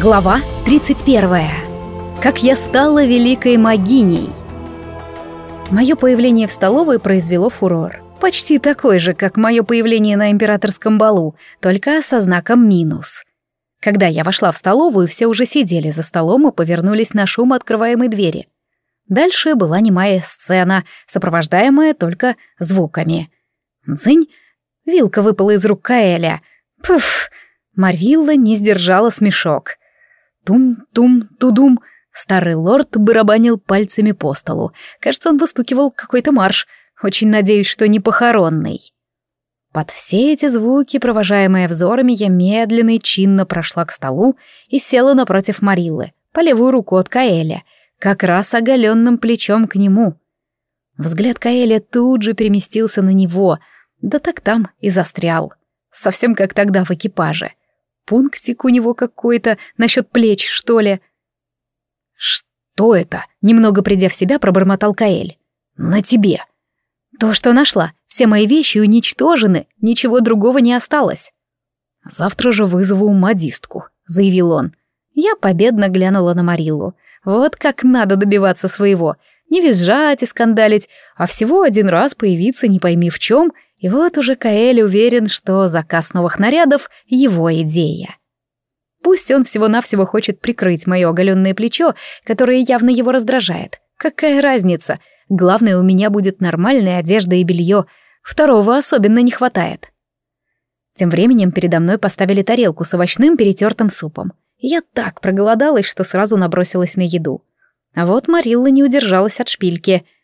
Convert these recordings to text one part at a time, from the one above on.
Глава 31. Как я стала великой магиней. Мое появление в столовой произвело фурор. Почти такой же, как мое появление на императорском балу, только со знаком минус. Когда я вошла в столовую, все уже сидели за столом и повернулись на шум открываемой двери. Дальше была немая сцена, сопровождаемая только звуками. Дзынь! Вилка выпала из рук Каэля. Пф! Марилла не сдержала смешок. Тум-тум-тудум. Старый лорд барабанил пальцами по столу. Кажется, он выстукивал какой-то марш. Очень надеюсь, что не похоронный. Под все эти звуки, провожаемые взорами, я медленно и чинно прошла к столу и села напротив Мариллы, по левую руку от Каэля, как раз оголенным плечом к нему. Взгляд Каэля тут же переместился на него, да так там и застрял. Совсем как тогда в экипаже пунктик у него какой-то насчет плеч, что ли. Что это? Немного придя в себя, пробормотал Каэль. На тебе. То, что нашла. Все мои вещи уничтожены, ничего другого не осталось. Завтра же вызову модистку, заявил он. Я победно глянула на Мариллу. Вот как надо добиваться своего. Не визжать и скандалить, а всего один раз появиться не пойми в чем — и вот уже Каэль уверен, что заказ новых нарядов — его идея. Пусть он всего-навсего хочет прикрыть мое оголенное плечо, которое явно его раздражает. Какая разница? Главное, у меня будет нормальная одежда и белье. Второго особенно не хватает. Тем временем передо мной поставили тарелку с овощным перетертым супом. Я так проголодалась, что сразу набросилась на еду. А вот Марилла не удержалась от шпильки —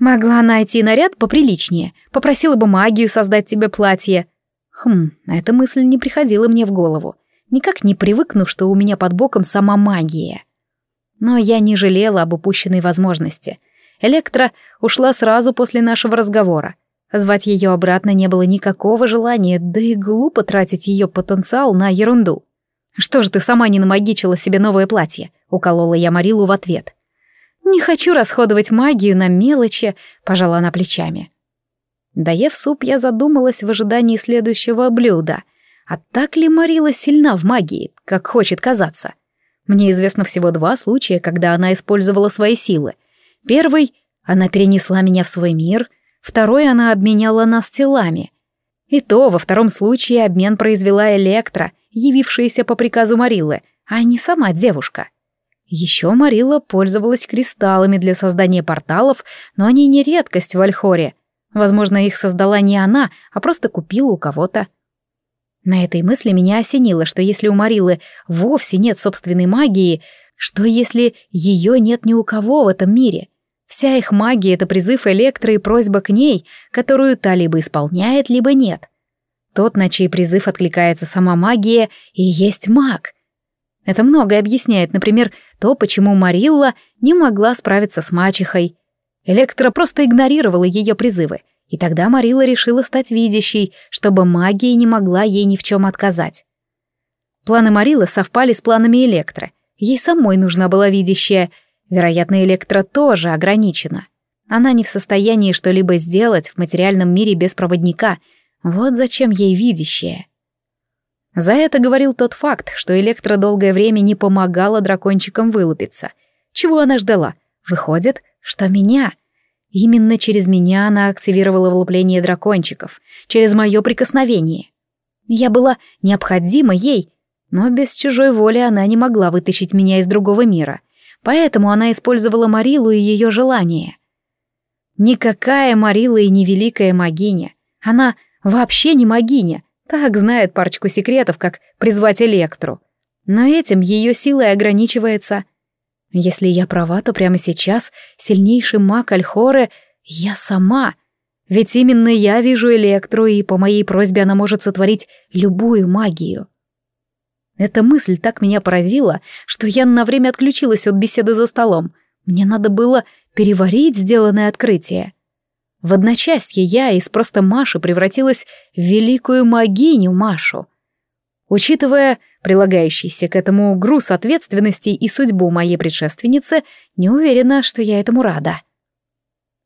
Могла найти наряд поприличнее, попросила бы магию создать тебе платье. Хм, эта мысль не приходила мне в голову. Никак не привыкну, что у меня под боком сама магия. Но я не жалела об упущенной возможности. Электра ушла сразу после нашего разговора. Звать ее обратно не было никакого желания, да и глупо тратить ее потенциал на ерунду. «Что же ты сама не намагичила себе новое платье?» — уколола я Марилу в ответ. «Не хочу расходовать магию на мелочи», — пожала она плечами. Доев суп, я задумалась в ожидании следующего блюда. А так ли Марила сильна в магии, как хочет казаться? Мне известно всего два случая, когда она использовала свои силы. Первый — она перенесла меня в свой мир, второй — она обменяла нас телами. И то во втором случае обмен произвела Электра, явившаяся по приказу Марилы, а не сама девушка. Еще Марила пользовалась кристаллами для создания порталов, но они не редкость в Альхоре. Возможно, их создала не она, а просто купила у кого-то. На этой мысли меня осенило, что если у Марилы вовсе нет собственной магии, что если ее нет ни у кого в этом мире? Вся их магия — это призыв Электро и просьба к ней, которую та либо исполняет, либо нет. Тот, на чей призыв откликается сама магия, и есть маг — это многое объясняет, например, то, почему Марилла не могла справиться с мачехой. Электро просто игнорировала ее призывы, и тогда Марилла решила стать видящей, чтобы магия не могла ей ни в чем отказать. Планы Марилы совпали с планами Электро. Ей самой нужна была видящая. Вероятно, Электро тоже ограничена. Она не в состоянии что-либо сделать в материальном мире без проводника. Вот зачем ей видящая. За это говорил тот факт, что Электро долгое время не помогала дракончикам вылупиться. Чего она ждала? Выходит, что меня. Именно через меня она активировала вылупление дракончиков, через мое прикосновение. Я была необходима ей, но без чужой воли она не могла вытащить меня из другого мира. Поэтому она использовала Марилу и ее желание. Никакая Марила и не великая магиня. Она вообще не магиня — так знает парочку секретов, как призвать Электру. Но этим ее силой ограничивается. Если я права, то прямо сейчас сильнейший маг Альхоры — я сама. Ведь именно я вижу Электру, и по моей просьбе она может сотворить любую магию. Эта мысль так меня поразила, что я на время отключилась от беседы за столом. Мне надо было переварить сделанное открытие. В одночасье я из просто Маши превратилась в великую магиню Машу. Учитывая прилагающийся к этому груз ответственности и судьбу моей предшественницы, не уверена, что я этому рада.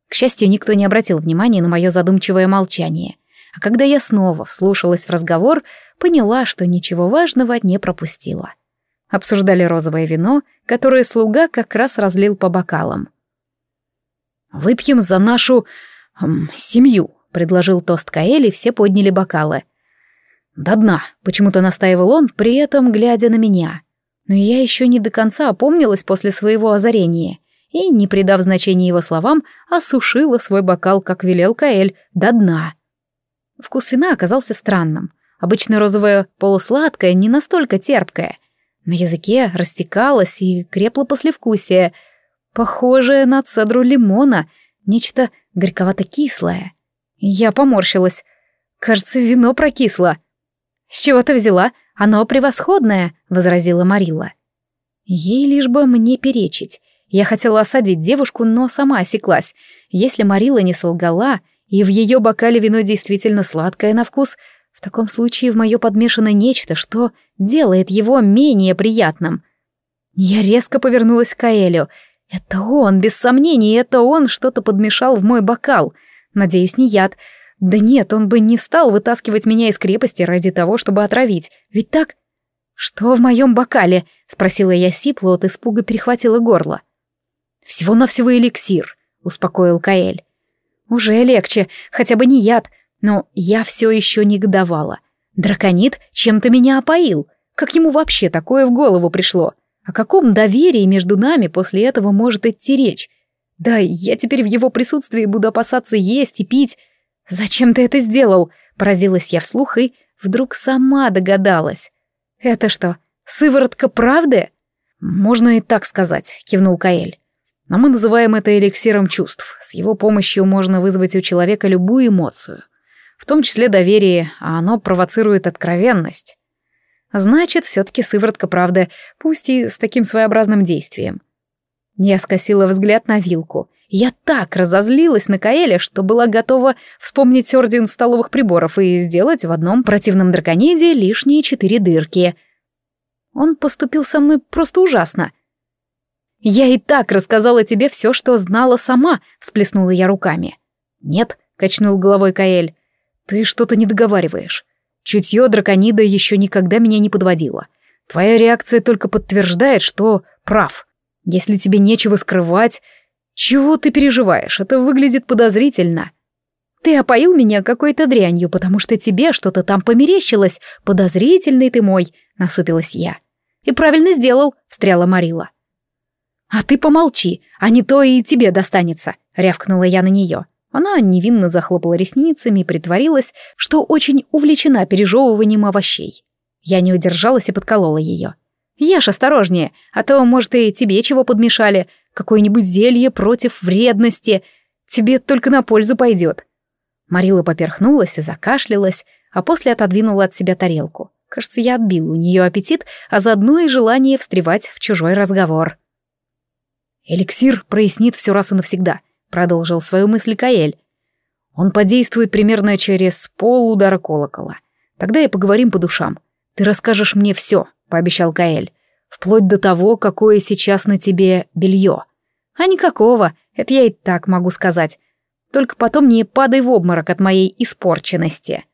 К счастью, никто не обратил внимания на мое задумчивое молчание, а когда я снова вслушалась в разговор, поняла, что ничего важного не пропустила. Обсуждали розовое вино, которое слуга как раз разлил по бокалам. «Выпьем за нашу... Семью», — предложил тост Каэль, и все подняли бокалы. «До дна», — почему-то настаивал он, при этом глядя на меня. Но я еще не до конца опомнилась после своего озарения и, не придав значения его словам, осушила свой бокал, как велел Каэль, до дна. Вкус вина оказался странным. Обычно розовое полусладкое, не настолько терпкое. На языке растекалось и крепло послевкусие, похожее на цедру лимона, нечто горьковато-кислое. Я поморщилась. Кажется, вино прокисло. «С чего ты взяла? Оно превосходное», — возразила Марила. Ей лишь бы мне перечить. Я хотела осадить девушку, но сама осеклась. Если Марила не солгала, и в ее бокале вино действительно сладкое на вкус, в таком случае в мое подмешано нечто, что делает его менее приятным. Я резко повернулась к Каэлю. Это он, без сомнений, это он что-то подмешал в мой бокал. Надеюсь, не яд. Да нет, он бы не стал вытаскивать меня из крепости ради того, чтобы отравить. Ведь так? Что в моем бокале? Спросила я сипло, от испуга перехватила горло. Всего-навсего эликсир, успокоил Каэль. Уже легче, хотя бы не яд, но я все еще негодовала. Драконит чем-то меня опоил. Как ему вообще такое в голову пришло? О каком доверии между нами после этого может идти речь? Да, я теперь в его присутствии буду опасаться есть и пить. «Зачем ты это сделал?» — поразилась я вслух и вдруг сама догадалась. «Это что, сыворотка правды?» «Можно и так сказать», — кивнул Каэль. «Но мы называем это эликсиром чувств. С его помощью можно вызвать у человека любую эмоцию, в том числе доверие, а оно провоцирует откровенность. Значит, все-таки сыворотка правды, пусть и с таким своеобразным действием». Я скосила взгляд на вилку. Я так разозлилась на Каэля, что была готова вспомнить орден столовых приборов и сделать в одном противном дракониде лишние четыре дырки. Он поступил со мной просто ужасно. «Я и так рассказала тебе все, что знала сама», — всплеснула я руками. «Нет», — качнул головой Каэль, — «ты что-то не договариваешь. Чутье драконида еще никогда меня не подводило. Твоя реакция только подтверждает, что прав. Если тебе нечего скрывать, «Чего ты переживаешь? Это выглядит подозрительно». «Ты опоил меня какой-то дрянью, потому что тебе что-то там померещилось. Подозрительный ты мой», — насупилась я. «И правильно сделал», — встряла Марила. «А ты помолчи, а не то и тебе достанется», — рявкнула я на нее. Она невинно захлопала ресницами и притворилась, что очень увлечена пережевыванием овощей. Я не удержалась и подколола ее. «Ешь осторожнее, а то, может, и тебе чего подмешали какое-нибудь зелье против вредности. Тебе только на пользу пойдет. Марила поперхнулась и закашлялась, а после отодвинула от себя тарелку. Кажется, я отбил у нее аппетит, а заодно и желание встревать в чужой разговор. «Эликсир прояснит все раз и навсегда», — продолжил свою мысль Каэль. «Он подействует примерно через полудара колокола. Тогда и поговорим по душам. Ты расскажешь мне все», — пообещал Каэль вплоть до того, какое сейчас на тебе белье. А никакого, это я и так могу сказать. Только потом не падай в обморок от моей испорченности.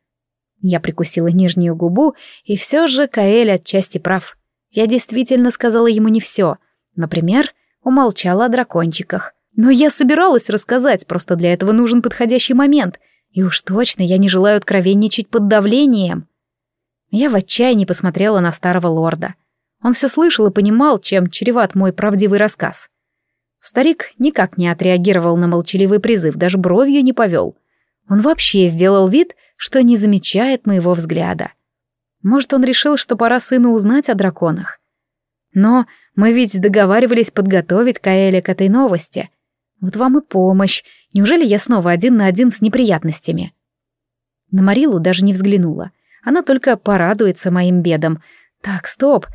Я прикусила нижнюю губу, и все же Каэль отчасти прав. Я действительно сказала ему не все. Например, умолчала о дракончиках. Но я собиралась рассказать, просто для этого нужен подходящий момент. И уж точно я не желаю откровенничать под давлением. Я в отчаянии посмотрела на старого лорда. Он все слышал и понимал, чем чреват мой правдивый рассказ. Старик никак не отреагировал на молчаливый призыв, даже бровью не повел. Он вообще сделал вид, что не замечает моего взгляда. Может, он решил, что пора сыну узнать о драконах. Но мы ведь договаривались подготовить Каэля к этой новости. Вот вам и помощь. Неужели я снова один на один с неприятностями? На Марилу даже не взглянула. Она только порадуется моим бедам. Так, стоп,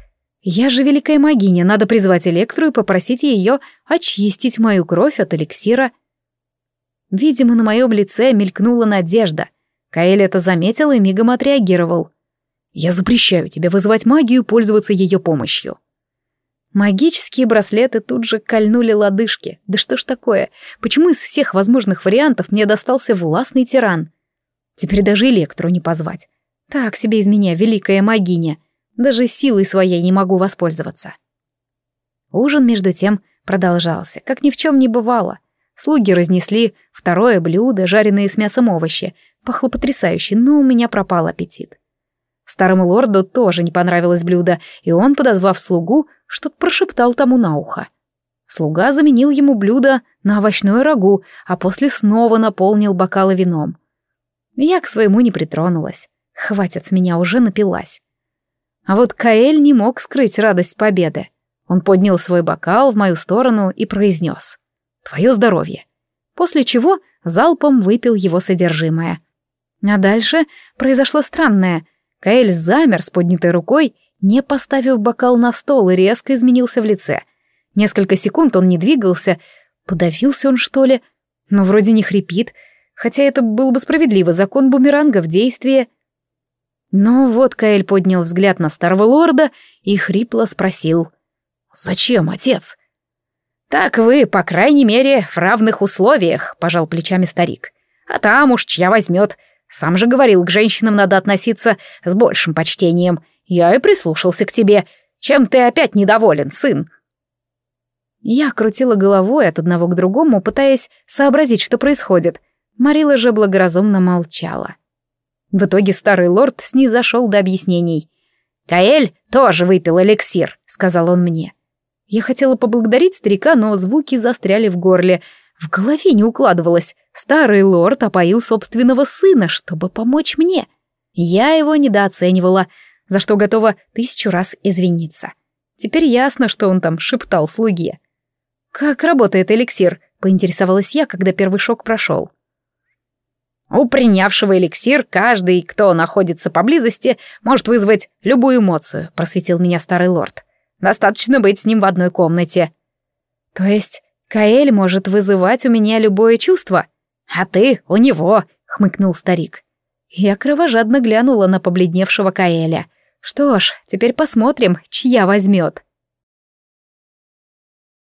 я же великая магиня, надо призвать Электру и попросить ее очистить мою кровь от эликсира. Видимо, на моем лице мелькнула надежда. Каэль это заметил и мигом отреагировал. «Я запрещаю тебе вызывать магию и пользоваться ее помощью». Магические браслеты тут же кольнули лодыжки. Да что ж такое? Почему из всех возможных вариантов мне достался властный тиран? Теперь даже Электру не позвать. Так себе из меня великая магиня. Даже силой своей не могу воспользоваться. Ужин, между тем, продолжался, как ни в чем не бывало. Слуги разнесли второе блюдо, жареные с мясом овощи. Пахло потрясающе, но у меня пропал аппетит. Старому лорду тоже не понравилось блюдо, и он, подозвав слугу, что-то прошептал тому на ухо. Слуга заменил ему блюдо на овощное рагу, а после снова наполнил бокалы вином. Я к своему не притронулась. Хватит с меня, уже напилась. А вот Каэль не мог скрыть радость победы. Он поднял свой бокал в мою сторону и произнес «Твое здоровье», после чего залпом выпил его содержимое. А дальше произошло странное. Каэль замер с поднятой рукой, не поставив бокал на стол и резко изменился в лице. Несколько секунд он не двигался, подавился он что ли, но вроде не хрипит, хотя это было бы справедливо, закон бумеранга в действии. Но вот Каэль поднял взгляд на старого лорда и хрипло спросил. «Зачем, отец?» «Так вы, по крайней мере, в равных условиях», — пожал плечами старик. «А там уж чья возьмет. Сам же говорил, к женщинам надо относиться с большим почтением. Я и прислушался к тебе. Чем ты опять недоволен, сын?» Я крутила головой от одного к другому, пытаясь сообразить, что происходит. Марила же благоразумно молчала. В итоге старый лорд снизошел до объяснений. «Каэль тоже выпил эликсир», — сказал он мне. Я хотела поблагодарить старика, но звуки застряли в горле. В голове не укладывалось. Старый лорд опоил собственного сына, чтобы помочь мне. Я его недооценивала, за что готова тысячу раз извиниться. Теперь ясно, что он там шептал слуге. «Как работает эликсир?» — поинтересовалась я, когда первый шок прошел. У принявшего эликсир каждый, кто находится поблизости, может вызвать любую эмоцию, просветил меня старый лорд. Достаточно быть с ним в одной комнате. То есть Каэль может вызывать у меня любое чувство? А ты у него, хмыкнул старик. Я кровожадно глянула на побледневшего Каэля. Что ж, теперь посмотрим, чья возьмет.